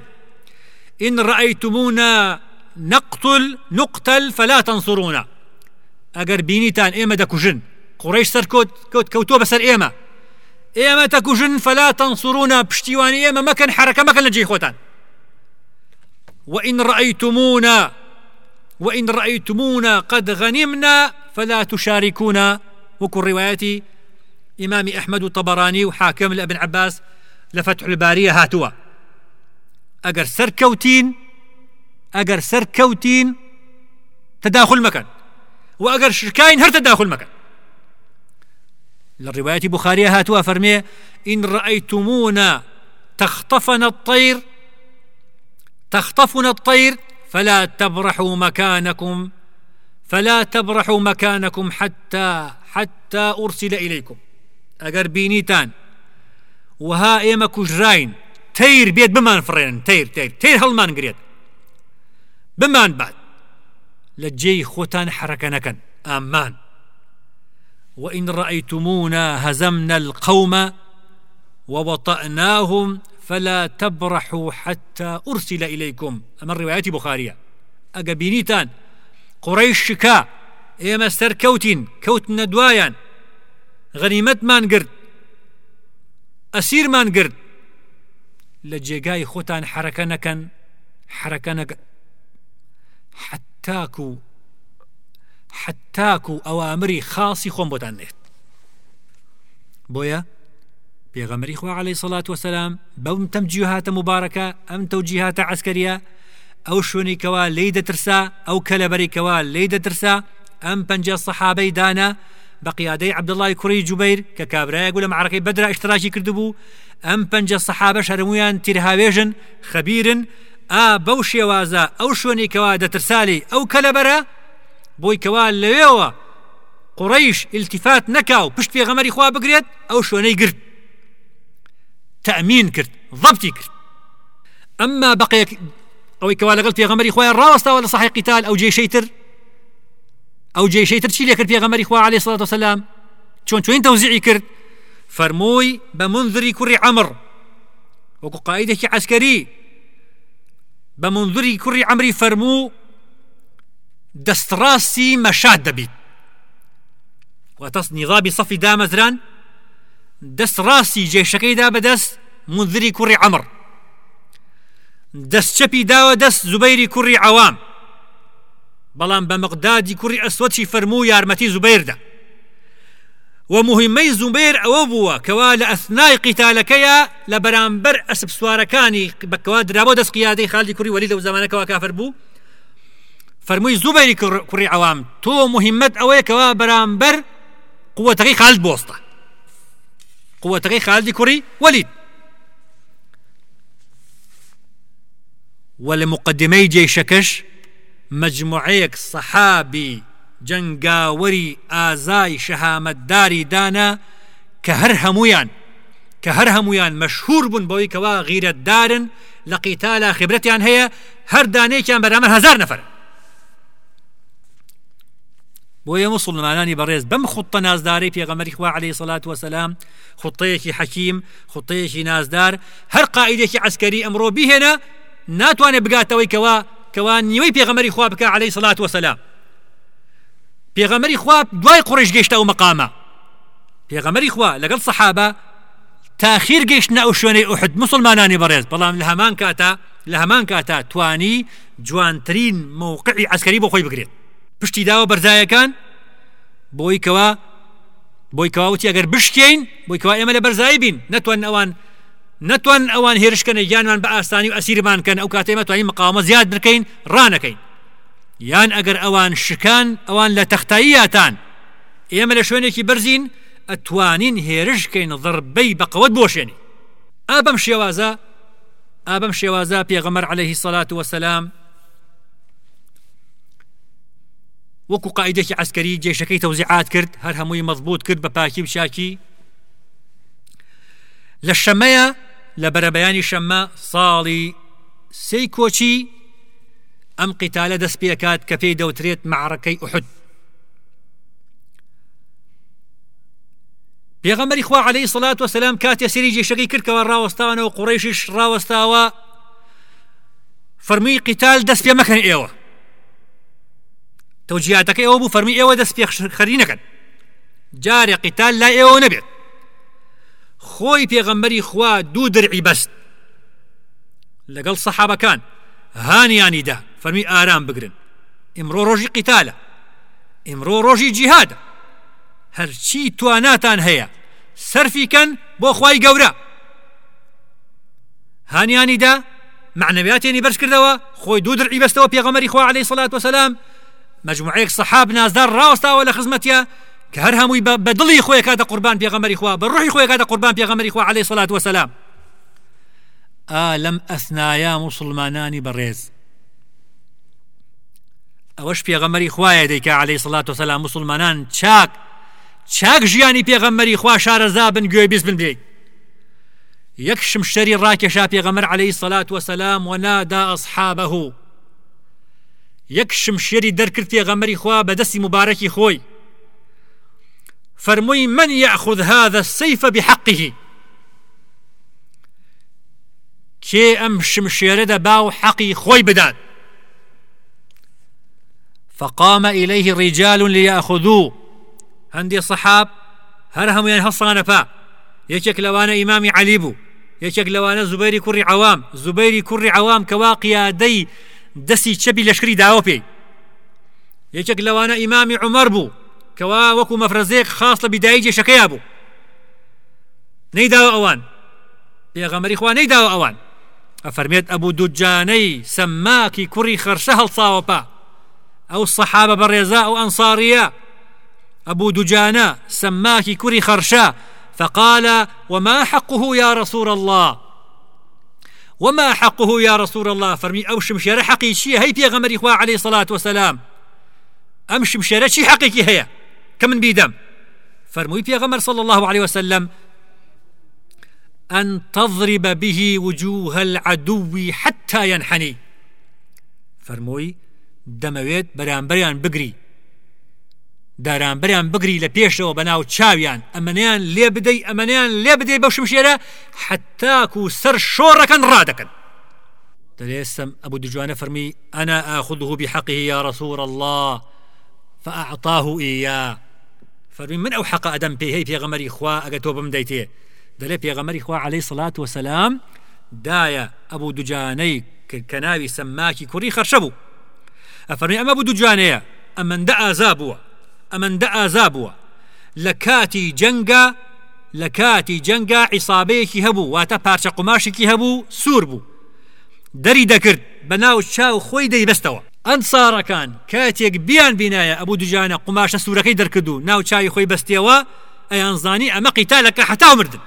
إن رأيتمونا نقتل نقتل فلا تنصرونا. ئەگەر بینیتان ئێمە دەکوژن قڕیش سەرکۆت کەوت کەوتۆ بەسەر ئێمە ئێمە تەکوژن فلا تنصرونا ئێمە مەکەن حرەکە مەکەن لە جێ خۆتان وإن رأيتمونا وإن رأيتمونا قد غنمنا فلا تشاركونا. وكل رواية إمام أحمد الطبراني وحاكم لابن عباس لفتح البارية هاتوا. ئەگەر سەرکەوتین ئەگەر سەرکەوتین تداخل مەکەن و ئەگەر شکاین هەر تداخل مەکەن للرواية بخارية هاتوا فرمي إن رأيتمونا تخطفنا الطير تخطفنا الطير فلا تبرحوا مكانكم فلا تبرحوا مكانكم حتى حتى أرسل إليكم. أجر بينيتان وها إيما كجراين. تير بيت بمان فرين تير تير تير هەڵمان گرێت بمان بعد. لجي خوتان نكن آمان. وإن رأيتمونا هزمنا القوم ووطأناهم فلا تبرحوا حتى أرسل إليكم. أما الرواية بخارية. أقبينيتان قريش شكا. إيما سر كوتين. كوت ندوايان. غنيمت مان قرد. أسير مان قرد. لە جێگای خۆتان حرەکە نەکەن حرەکە نەکە حتاک و حتاک و ئەوامری خاصی خۆم بۆتان نێت. بۆیە؟ پێغەمەری خوا عليه سڵات وسلام بەم تەم جیهاتە مبارەکە ئەم تەوجیهاتە عسکەریە ئەو شوێنێکەوە لی دەترسا ئەو کەلەبەرێکەوە لی دەترسا ئەم پەنج سەحابەی دانا بە قیادەی عبدڵای کوڕی جوبیر کە کابراایە گو لە معرەکەی بەدرا ئشتراکی کردبوو ئەم پەنجە سەحابە شەرمویان تیرهاوێژن خەبیرن ئا بەو شێوازە ئەو شوێنێکەوە دەترسالی ئەو کەلەبەرە بۆی کەوا لەوێەوە قڕیش التفات نەکاو پشت پێغەمەری خوا بگرێت ئەو شوێنەی گرت. تأمین کرد ضبطی کرد. ئەمما بەقەیەک ئەوەی کەوا لەگەڵ پێغەمەری خۆیان ڕاوەستاوە لە صحی قیتال ئەو جێشەی تر. ئەو جێشەی تر چی لێ کرد پێغەمەری خوا عليه سڵات وسلام؟ چۆن چۆین تەوزیعی کرد؟ فەرمووی بە منذری کوڕی عەمر وەکو قائیدێکی عسکەری بە منذری کوڕی عەمری فەرموو دەستڕاستی مەشاد دەبیت. واتەس نیظامی سەفی دامەزران دەست ڕاستی جێشەکەیدا بەدەست منذری کوڕی عەمر دەست چەپی داوە دەست زوبەیری کوڕی عەوام بەڵام بە مقدادی کوڕی ئەسوەتی فەرموو یارمەتی زوبەیردا. ومهمەی زوبێر ئەوە بووە کەوا لە ئەثنای قیتالەکەیە لە بەرامبەر ئەسب سوارەکانی بەکەوا درابۆ دەست قیادەی خالی کوڕی وەلی لەو زمانەکەەوە کافر بوو فەرمووی زوبەری کوڕی ئەوام تۆ مهمت ئەوەیە کەوا بەرامبەر قوتەکەی خالد بۆستە قوتەکەی خالدی کوڕی وەلید ولمقدمي جيشكش مجموعيك صحابي جنگاوەری ئازای شەهامەتداری دانا کە هەر هەمویان کە هەر هەمویان مەشهور بوون بەوەی کەوا غیرەتدارن لە قیتالا خبرەتیان هەیە هەر دانێکیان بەرامە هزار نەفر. بۆیە مسلمانانی بەڕێز بەم خوتە نازداری پێغەمەری خوا عليه سڵات وسلام خوتەیەکی حەکیم خوتەیەکی نازدار هەر قائیدێکی عسکەری ئەمڕۆ بیهێنا ناتوانێت بگاتەوەی کەوا کەوا نیوەی پێغەمەری خوا بکە عليه سڵات وسلام پێغەمەری خوا دوای قڕش گەشتە و مقامە پێغەمەری خوا لەگەڵ سەحابە تاخیر گەشتە ئەو شوێنەی ئوحد مسلمانانی بەڕێز. بەڵام لە هەمان کاتە لە هەمان کاتە توانی جوانترین مووقعی عسکەری بۆ خۆی بگرێت. پشتی داوە بەرزایەکان بۆی کەوا بۆی کەواوتی ئەگەر بشکین بۆی کەوا ئێمە بین. نتوان ئەوان نتوان ئەوان هێرشکەنە گیانمان بە ئاسانی و ئەسیرمانکەن. ئەو کاتێمە توانین مقامە زیاد بکەین ڕانەکەین یان ئەگەر ئەوان شکان ئەوان لە تەختاییاتان. ئێمە لە شوێنێکی بەرزین ئەتوانین هێرشکەین ضربەی بەقەوت بۆشێنی. ئابم شێوازە ئابم شێوازە پێغەمەر عليهەیهی سەلات وسلام وەکو قائیدێکی عسکەری جێشەکەی تەوزیعات کرد هەر هەمووی مەضبوط کرد بە پاکی بشاکی لە شەمەیە لە بەرەبەیانی شەممە ساڵی سی کۆچی قیتالە دەست پێکات کە پێی دەوترێت معڕەکەی ئوحد پێغەمەری خوا عليه سڵات وسلام کاتێ سری جێشەکەی کردکەوە ڕاوەستاوانەوە قوڕیشش ڕاوەستاوە فەرمی قیتال دەست پێ مەکەن ئێوە تەوجیاتەکە ئەوە بوو فەرمی ئێوە دەست پێ خەری نەکەن جارێ قیتال لا ئێوە نەبێت خۆی پێغەمبەری خوا دوو درعی بەست لەگەڵ سەحابەکان هانیانیدا فەرمی ئارام بگرن ئمڕۆ ڕۆژی قیتالە ئمڕۆ ڕۆژی جیهادە هەرچی تواناتان هەیە؟ سەرفیکەن بۆ خی گەورە. هانیانیدا معنەویاتێنی بەرز کردەوە خۆی دوو درعی بەستەوە پێغەمەری خوا عليه سڵات وسلام مجموعەیەک سەحاب نازدار ڕاوەستاوە لە خزمەتە کە هەر هەمووی بە دڵی خۆی کاتە قوربان پێغەمەری خوا بە ڕۆحی خۆی کاتە قوربان پێغەمەری عليه سڵات وسلام لەم ئەثنایا مسلمانانی بەڕێز ئەوەش پێغەمەری خوایە دەیکە عليه سڵات وسلام مسلمانان چاک چاک ژیانی پێغەمەری خوا شارەزا بن گوێ بیست بن بێت یەک شمشەری ڕاکێشا پێغەمەر عليه سڵات وسلام ونادا ئەصحابه یەک شمشێری دەرکرد پێغەمەری خوا بەدەستی مبارەکی خۆی فرموي من يأخذ هذا السيف بحقه. كي أم شمشيرة باو حقي خوي بدان فقام إليه رجال ليأخذوه. هندي صحاب هرهم ينهصان فا يشك لوانا إمام علي بو يشك لوانا زبيري كري عوام. زبيري كري عوام كواقيا دي دسي تشبي لشكري داوبي يشك لوانا إمام عمر بو کەوا وەکو مەفرەزێک خاص لە بیدایی جێشەکەیا بوو. نەیداوە ئەوان. پێغەمەری خوا نەیداوە ئەوان. ئەفەرمێت ئەبوو دوجانەی سەماکی کوڕی خەرشە هەڵساوەپا ئەو سەحابە بەڕێزا ئەو ئەنساریە أبو دجانة سماك كري خرشا فقال وما حقه يا رسول الله؟ وما حقه يا رسول الله؟ فرمي أو شمشير حقي شي هي بيغمر إخوة عليه الصلاة والسلام. أم شمشير شي حقيقي هي؟ كمن بيدم؟ فرموي غمر صلى الله عليه وسلم أن تضرب به وجوه العدو حتى ينحني. فرموي دەمەوێت بەرامبەریان بگری. دارانبەریان بگری لە پێشەوە بەناو چاویان. ئەمەیان لێ بدەی ئەمەیان لێ بدەی بەو شمشێرە حتاک و سەر شۆڕەکەن ڕادەکەن. دەێستم ئەبوو دجوانە فەرمی ئەنا ئاخذه بحقه يا رسول الله فأعطاه إياه. فەرمی من حەق ئەدەم پێ هەی پێغەمەری خوا ئەگە دەیتێ دەلێ پێغەمەری خوا عليه سڵات وسلام دایە ئەبوو دوجانەی کە ناوی سەماکی کوڕی خەرشە بوو. ئەفەرمی ئەمە بوو دوجانەیە ئەمەندە ئازا بووە. ئەمەندە ئازا بووە. لە کاتی جەنگە لە کاتی جەنگە عیسابەیەکی هەبوو واتە پارچە قماشێکی هەبوو سوور بوو. دەری دەکرد بە ناو چاو خۆی دەیبستەوە ئەنسارەکان کاتێک بیان بینایە ئەبوو دوجانە قماشە سوورەکەی دەرکردو ناو چاوی خۆی بەستیەوە ئەیانزانی ئەمە قیتالەکە مردن.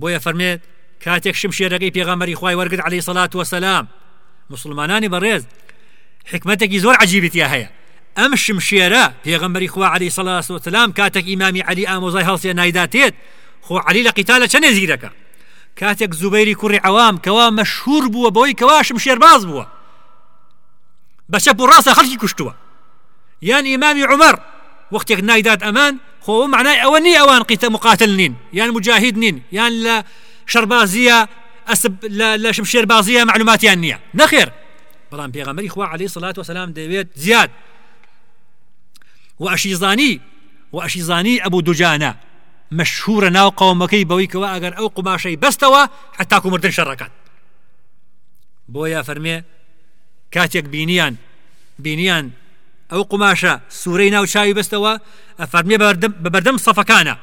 بۆیە فەرمێت کاتێک شم شێرەکەی پێغەمەری خی وەرگرت عليه سەلات وسلام مسلمانانی بەڕێز حکمتێکی زۆر عجیبیتیا هەیە. ئەم شمشێرە پێغەمبەری خوا علی سەلاس وسلام کاتێک ئیمامی علی ئامۆزای هەڵسێ نایداتێت خۆ علی لە قیتالە چەند نێزیرەکە کاتێک زوبەیری کوڕی عوام کەوا مەشهور بووە بەوەی کەواشم شێرباز بووە. بە شەپ و ڕاستە خەڵکی کوشتووە. یان ئیمامی عمر وەختێک نایدات ئەمان خۆ معنای ئەوە نی ئەوان قیتە مقاتل نین یان مجاهید نین یان لە شەربازیە ئەسب لە شمشێر بازیە معلوماتیان نییە نەخێر بەڵام خوا عليه سڵات وسلام دەوێت زیاد و ئەشیزانی و ئەشیزانی ئەبوو دوجانە مشهورە ناو بەوەی کەەوە ئەگەر ئەو قماشەی بەستەوە حتاکو مردن شەڕەکات بۆیە فەرمێ کاتێک بینیان بینیان ئەو قماشە سوورەی ناو چاوی بستەوە ئەفەرمێ بە بەردەم سەفەکانە.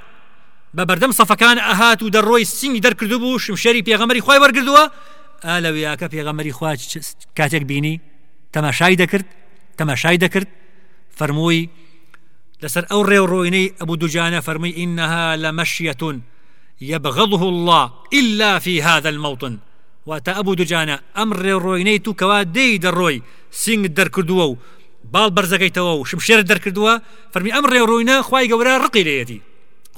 بە بەردەم سەفەکان ئەهات و دەڕۆی سینگی دەرکردو بوو شمشێری پێغەمەری خۆی وەرگردووە. ئالەویاکە پێغەمەری خوا کاتێک بینی تەماشای دەکرد تەماشای دەکرد. فەرمووی لەسەر ئەو ڕێوڕۆینەی ئەبوو دوجانە فەرمووی ئینەها لە مەشیەتون يبغضه الله إلا في هذا الموطن. واتە ئەبوو ئەم ڕێڕۆینەی تو کەوا دەی دەڕۆی سنگ دەرکردووە و باڵ بەرزەکەیتەوە و شمشێر دەرکردووە فەرمی ئەم ڕێڕۆینە خی گەورە ڕقی لێتی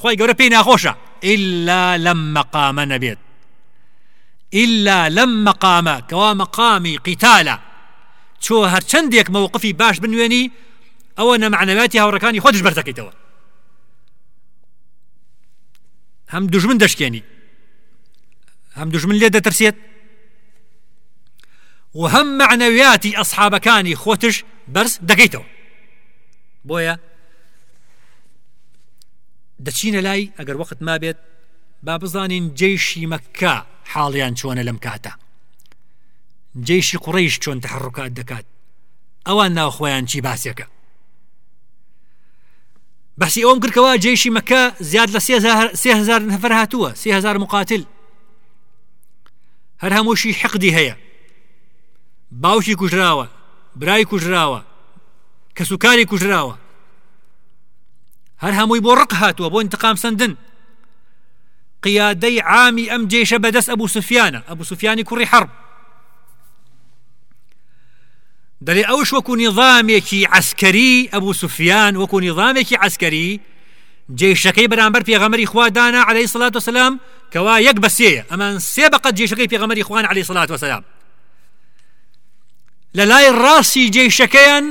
خی گەورە پێی ناخۆشە. إلا لەم مەقامە نەبێت إلا لەم مەقامە کەوا مەقامی قیتالە چۆ هەرچەندێک مووقفی باش بنوێنی ئەوە نەمعنەوەتی هاوڕەکانی خۆش بەرزەکەیتەوە هەم دوژمن دەشکێنی. هەم دوژمن لێ دەترسێت؟ و هەم معنەویاتی ئەسحابەکانی خۆتش بەرز دەگەیتەوە بۆیە دەچینە لای ئەگەر وەخت ما بێت با بزانین جێشی مەکە حاڵیان چۆنە لەم کاتە جێشی قوڕیش چۆن تحڕکات دەکات ئەوان ناوخۆیان چی باسیەکە بەسی ئەوم کردکەوە جێشی مەکە زیاد لە سهزار نفر هاتووە سهزار مقاتل. هەر هەمووشی حقدی هەیە باوشی کوژراوە برای کوژراوە کە سوکاری کوژراوە. هەر هەمووی بۆ ڕق هاتووە بۆ انتقام سندن. قیادەی عامی ئەم جێشە بەدەست ئەبوو سفیانە ئەبوو سفیانی کوڕی حرب. دەڵێ ئەوش وەکو نظامێکی عسکەری ئەبوو سوفیان وەکو نظامێکی عسکەری جێشەکەی بەرامبەر پێغەمەری خوادانە عليه سلاات وسلام کەوا یەک بەسەیە ئەمان سێ بەقەت جێشەکەی پێغەمەری خوان عليه سلاات وسلام جێشەکەیان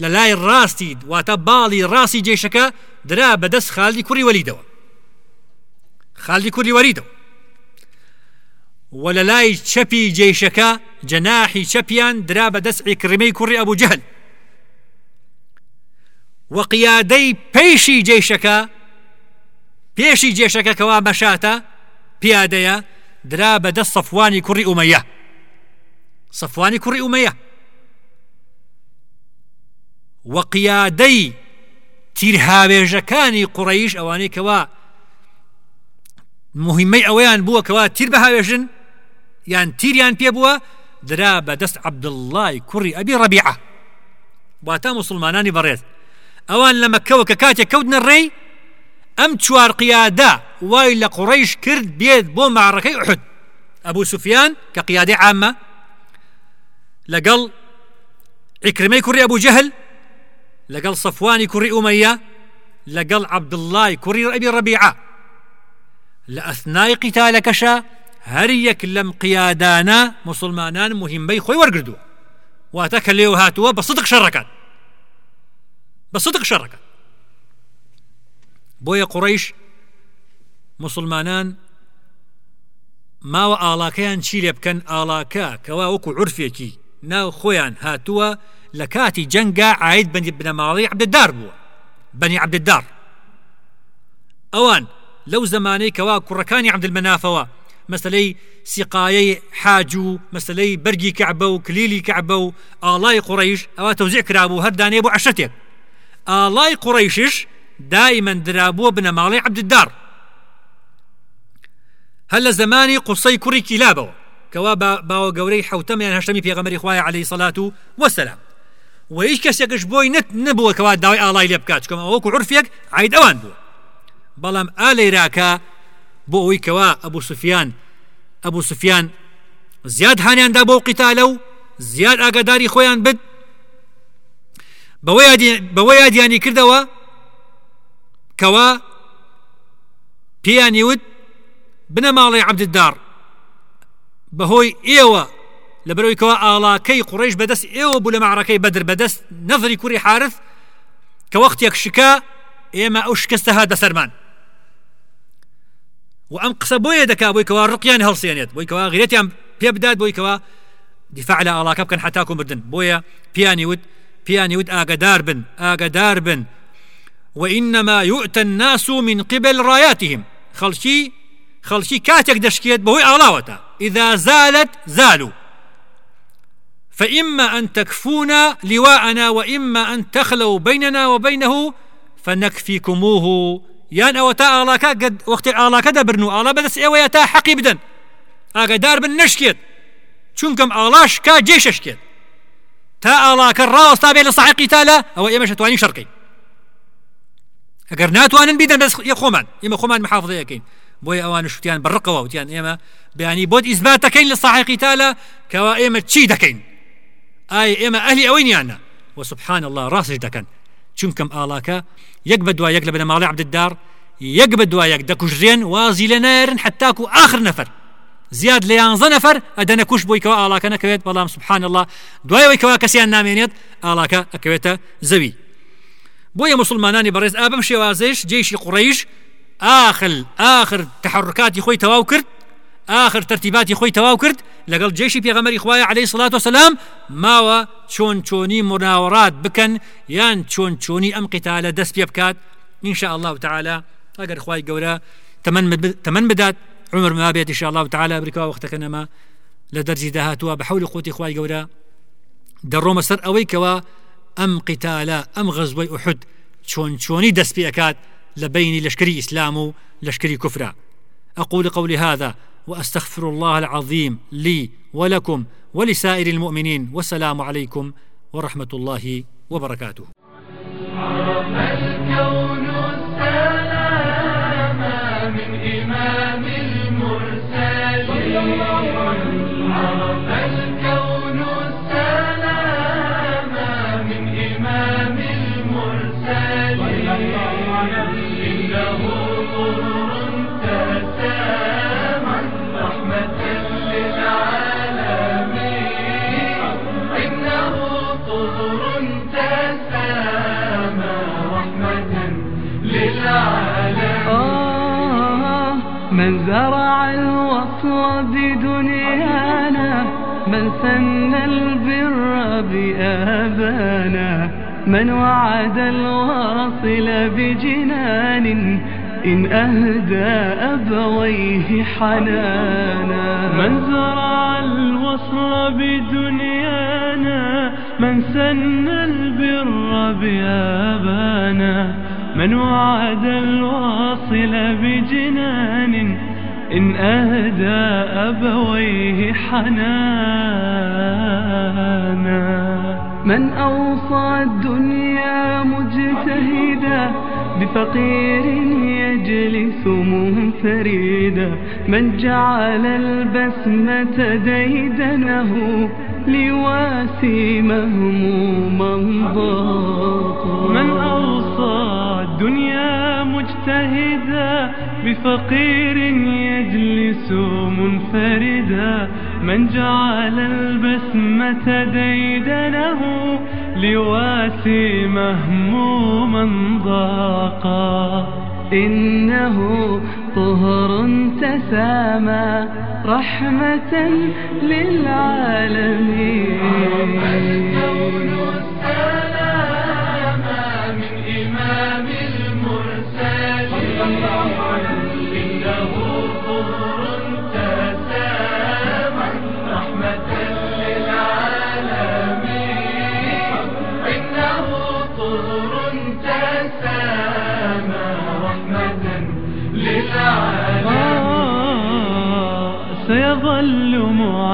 لە لای ڕاستی واتە باڵی ڕاستی جێشەکە درا کوڕی وەلیدەوە خاڵی کوڕی وەریدەوە وە لە لای چەپی جێشەکە جەناحی چەپیان درا عیکرمەی کوڕی ئەبوو جەهل وە قیادەی پێشی جێشەکە پێشی جێشەکە کەوا بەشاتە پیادەیە درا دەست سەفوانی کوڕی ئومەیە سەفوانی کوڕی ئومەیە قیادەی تیرهاوێژەکانی قوڕیش ئەوانەی کەوا مهمەی ئەوەیان بووە کەوا تیر بەهاوێژن یان تیریان پێ بووە درا کوڕی ئەبی ڕەبیعە واتە مسلمانانی بەڕێز ئەوان لە مەکەوە کە کاتێک کەوتنە ڕێی ئەم چوار قیادا وای لە قوڕیش کرد بێت بۆ معڕەکەی ئوحد ئەبوو سوفیان کە قیادی عامە لەگەڵ عکرمەی کوڕی ئەبوو جەهل سەفوانی کوڕی ئومەیە لەگەڵ عبدڵای کوڕی ڕەبی ڕەبیعە لە ئەثنای قیتالەکەشە هەر یەک لەم قیادانە مسلمانان وەرگردووە واتە کە لێو هاتووە بە سدق شەڕەکان بە سدق شەڕەکە بۆیە قوڕیش مسلمانان چی لێ بکەن ئاڵاکە کەوا وەکو عرفێکی ناو خۆیان هاتووە لە کاتی جەنگا عید بەنی بنەماڵی عبددار بووە. بەنی عبددار ئەوان لەو زمانەی کەوا کوڕەکانی عبدمەنافەوە مەسلەی سیقایەی حاج و مەسلەی بەرگی کەعبە و کلیلی کەعبە و ئاڵای قوڕیش ئەوە تەوزیع کرابوو هەردانێ بۆ عشتێک ئاڵای قوڕیشش دائما درابووە بنەماڵی عبددار هەل لە زمانی قوسەی کوڕی کیلابەوە کەوا باوە گەورەی حوتەمیان هەشتمی پێغەمەری خوای عليه سەلات و وەسەلام. و هیچ کەسێکش بۆی نت نبووە کەوا داوای ئاڵای لێ بکات کەم ئەوەکو عرفێک عید ئەوان بوو. بەڵام ئالێراکە بۆ ئەوی کەوا ئەبوو سوفیان ئەبوو سوفیان زیاد هانیاندا بۆ قیتالە و زیاد ئاگاداری خۆیان بد. بەوەی یادیانی کردەوە کەوا پێیانی وت بنە ماڵی عبددار بەهۆی ئێوە بەرەوەیکەوە ئاڵاکەی قڕێژ بەدەست ئێوە بوو لە معڕەکەی بەدر بەدەست نەظری کوڕی حارث کە وەختێک شکا ئێمە ئەو شکستە هات دەسەرمان و ئەم قسە بۆیە دەکا بۆی کەوا ڕقیان هەڵسێنێت بۆی کەوا غیرەتیان پێ بدات بۆی کەوا دیفاع لە ئاڵاکە بکەن حتاکو مردن بۆیە پیانی وت پیانی وت ئاگدار بن ئاگدار بن. وإنما يؤتى الناس من قبل راياتهم. خلشي خلشي كاتك دشكيت بهوي أغلاوتا إذا زالت زالوا. فإما أن تكفونا لواءنا وإما أن تخلوا بيننا وبينه فنكفيكموه. يان أو تا وقت أغلاكا دبرنو. أغلا بدس إيوه تا حقي بدن. أغا دار بن چونكم أغلاش كا جيش اشكيت تا الراوس تابع لصحيقي تالا أو إيما شتواني شرقي. ئەگەر ناتوانن بیدەن بەس خۆمان ئێمە خۆمان محافظەیەکەین بۆی ئەوان شتیان بڕقەوە وتیان ئێمە بەیانی بۆت ئیزبات دەکەین لە ساحقی تاالە کەوا ئێمە چی دەکەین ئایا ئێمە ئەهلی ئەوەی نیانە وسبحان الله ڕاستش دەکەن چونکەم ئاڵاکە یەک بە دوای یەک لە ماڵی عبددار یەک بە دوای یەک دەکوژرێن وازی لە نارن حتاکو آخر نەفەر زیاد لە یانزە نەفەر ئەدەنە کوش بۆیکەوە ئاڵاکە نەکەوێت بەڵام سبحان الله. دوایەوەی کەوا کەسیان نامێنێت ئاڵاکە ئەکەوێتە زەوی بۆیە مسلمانانی بەڕێز ئابم شێوازش جێشی قڕیش آخر آخر تحركاتی خۆی تەواو کرد آخر ترتیباتی خۆی تەواو کرد لەگەڵ جێشی پێغەمەری خوای عليه سڵات و سلام ماوە چۆن چۆنی مناوەڕات بکەن یان چۆن چۆنی ئەم قیتالە دەست پێ بکات. ئینشاء الله تعالى ئەگەر خوای گەورە تەمەن بدات. عمر ما إن شاء الله تعالى بركوا وقتك نما لدرجة دهاتوا بحول قوتي خواي جورا دروم سر أوي كوا ئەم قیتالە ئەم غەزبەی ئوحد چۆن چۆنی دەست لەشکری ئیسلام و لەشکری کوفرا. أقول قولي هذا وأستغفر الله العظيم لي ولكم ولسائر المؤمنين والسلام عليكم ورحمة الله وبركاته. زرع الوصل بدنيانا من سن البر بآبانا من وعد الواصل بجنان إن أهدى أبويه حنانا. من زرع الوصل بدنيانا من سن البر بآبانا من وعد الواصل بجنان إن أهدى أبويه حنانا. من أوصى الدنيا مجتهدا بفقير يجلس منفردا. من جعل البسمة ديدنه لواسي مهموما ضاقا. من أوصى الدنيا مجتهدا بفقير يجلس منفردا. من جعل البسمة ديدنه لواسي مهموما ضاقا. إنه طهر تسامى رحمة للعالمين.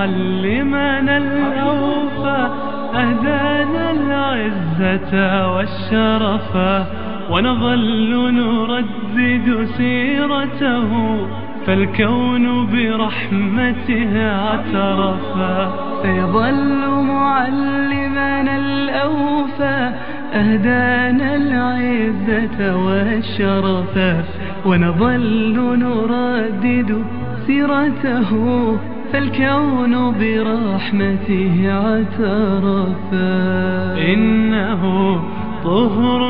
معلمنا الأوفى أهدانا العزة والشرفا ونظل نردد سيرته فالكون برحمته اعترفا سيظل معلمنا الأوفى أهدانا العزة والشرفا ونظل نردد سيرته. فالكون برحمته اعترف. إنه طهر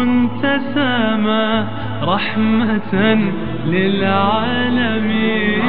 تسامى رحمة للعالمين.